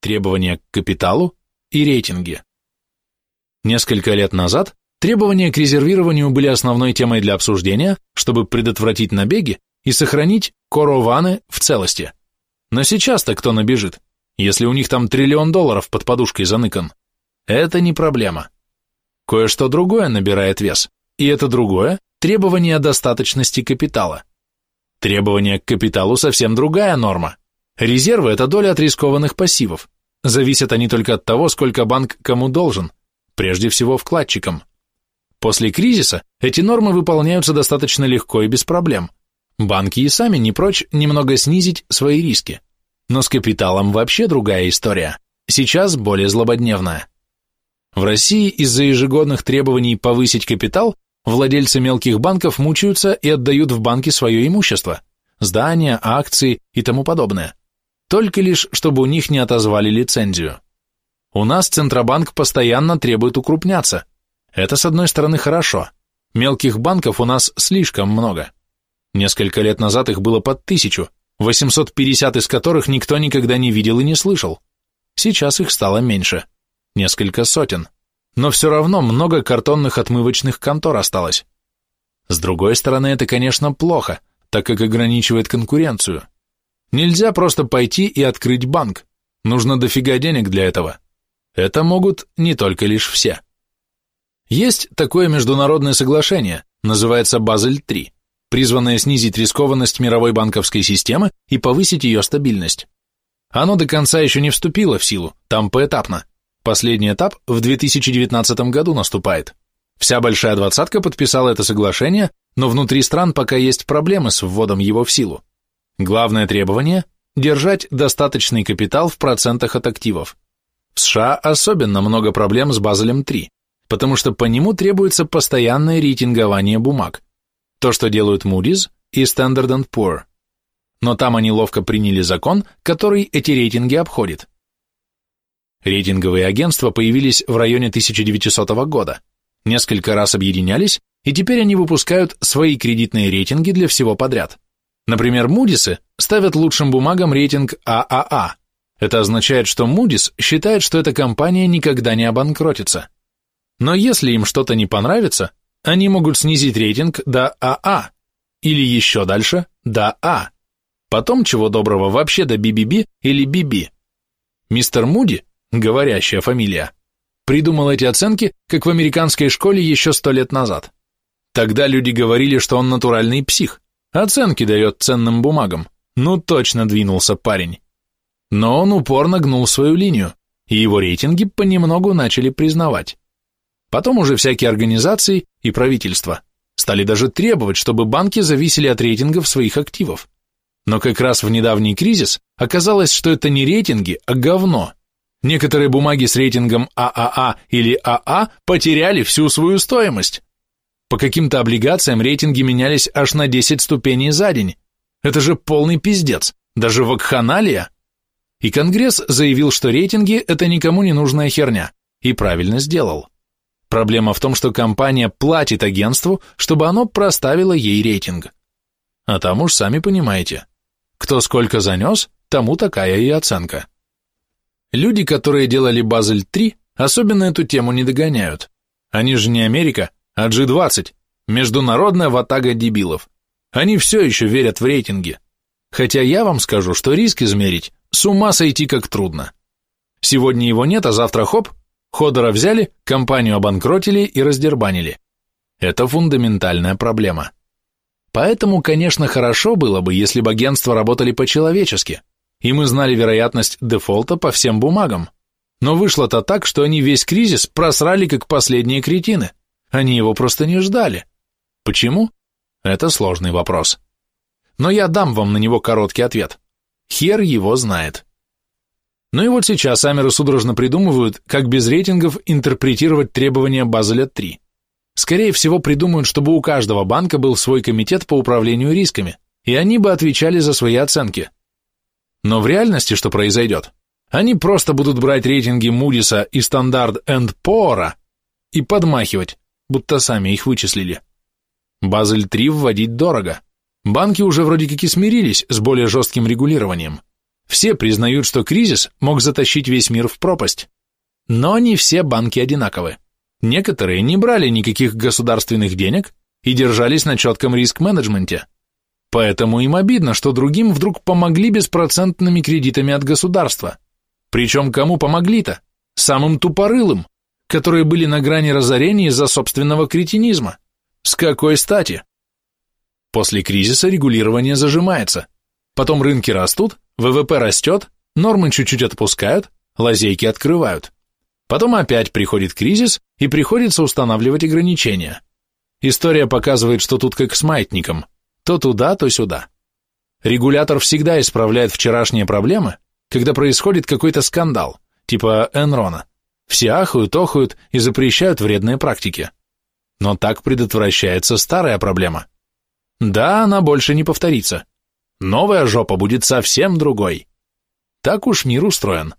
требования к капиталу и рейтинги. Несколько лет назад требования к резервированию были основной темой для обсуждения, чтобы предотвратить набеги и сохранить корованы в целости. Но сейчас-то кто набежит, если у них там триллион долларов под подушкой заныкан? Это не проблема. Кое-что другое набирает вес, и это другое – требование достаточности капитала. Требование к капиталу совсем другая норма. Резервы – это доля от рискованных пассивов. Зависят они только от того, сколько банк кому должен, прежде всего вкладчикам. После кризиса эти нормы выполняются достаточно легко и без проблем. Банки и сами не прочь немного снизить свои риски. Но с капиталом вообще другая история, сейчас более злободневная. В России из-за ежегодных требований повысить капитал владельцы мелких банков мучаются и отдают в банки свое имущество, здания, акции и тому подобное, только лишь чтобы у них не отозвали лицензию. У нас Центробанк постоянно требует укрупняться. Это, с одной стороны, хорошо. Мелких банков у нас слишком много. Несколько лет назад их было под тысячу, 850 из которых никто никогда не видел и не слышал. Сейчас их стало меньше, несколько сотен. Но все равно много картонных отмывочных контор осталось. С другой стороны, это, конечно, плохо, так как ограничивает конкуренцию. Нельзя просто пойти и открыть банк. Нужно дофига денег для этого. Это могут не только лишь все. Есть такое международное соглашение, называется Базель-3 призванное снизить рискованность мировой банковской системы и повысить ее стабильность. Оно до конца еще не вступило в силу, там поэтапно. Последний этап в 2019 году наступает. Вся большая двадцатка подписала это соглашение, но внутри стран пока есть проблемы с вводом его в силу. Главное требование – держать достаточный капитал в процентах от активов. В США особенно много проблем с Базелем-3, потому что по нему требуется постоянное рейтингование бумаг – то, что делают Moody's и Standard Poor. Но там они ловко приняли закон, который эти рейтинги обходит. Рейтинговые агентства появились в районе 1900 года, несколько раз объединялись, и теперь они выпускают свои кредитные рейтинги для всего подряд. Например, Moody's ставят лучшим бумагам рейтинг ААА. Это означает, что Moody's считает, что эта компания никогда не обанкротится. Но если им что-то не понравится, они могут снизить рейтинг до АА, а или еще дальше до А, потом, чего доброго, вообще до БББ или ББ. Мистер Муди, говорящая фамилия, придумал эти оценки, как в американской школе еще сто лет назад. Тогда люди говорили, что он натуральный псих, оценки дает ценным бумагам. Ну точно двинулся парень. Но он упорно гнул свою линию, и его рейтинги понемногу начали признавать. Потом уже всякие организации и правительства стали даже требовать, чтобы банки зависели от рейтингов своих активов. Но как раз в недавний кризис оказалось, что это не рейтинги, а говно. Некоторые бумаги с рейтингом ААА или АА потеряли всю свою стоимость. По каким-то облигациям рейтинги менялись аж на 10 ступеней за день. Это же полный пиздец, даже вакханалия. И Конгресс заявил, что рейтинги – это никому не нужная херня, и правильно сделал. Проблема в том, что компания платит агентству, чтобы оно проставило ей рейтинг. А там уж сами понимаете. Кто сколько занес, тому такая и оценка. Люди, которые делали Базель-3, особенно эту тему не догоняют. Они же не Америка, а G20, международная ватага дебилов. Они все еще верят в рейтинги. Хотя я вам скажу, что риск измерить с ума сойти как трудно. Сегодня его нет, а завтра хоп, Ходора взяли, компанию обанкротили и раздербанили. Это фундаментальная проблема. Поэтому, конечно, хорошо было бы, если бы агентства работали по-человечески, и мы знали вероятность дефолта по всем бумагам. Но вышло-то так, что они весь кризис просрали как последние кретины. Они его просто не ждали. Почему? Это сложный вопрос. Но я дам вам на него короткий ответ. Хер его знает. Ну и вот сейчас Амеры судорожно придумывают, как без рейтингов интерпретировать требования Базеля-3. Скорее всего, придумают, чтобы у каждого банка был свой комитет по управлению рисками, и они бы отвечали за свои оценки. Но в реальности что произойдет? Они просто будут брать рейтинги Мудиса и Стандарт энд Поора и подмахивать, будто сами их вычислили. Базель-3 вводить дорого. Банки уже вроде как и смирились с более жестким регулированием. Все признают, что кризис мог затащить весь мир в пропасть. Но не все банки одинаковы. Некоторые не брали никаких государственных денег и держались на четком риск-менеджменте. Поэтому им обидно, что другим вдруг помогли беспроцентными кредитами от государства. Причем кому помогли-то? Самым тупорылым, которые были на грани разорения из-за собственного кретинизма. С какой стати? После кризиса регулирование зажимается. Потом рынки растут, ВВП растет, нормы чуть-чуть отпускают, лазейки открывают. Потом опять приходит кризис, и приходится устанавливать ограничения. История показывает, что тут как с маятником. То туда, то сюда. Регулятор всегда исправляет вчерашние проблемы, когда происходит какой-то скандал, типа Энрона. Все ахают, охают и запрещают вредные практики. Но так предотвращается старая проблема. Да, она больше не повторится. Новая жопа будет совсем другой. Так уж мир устроен.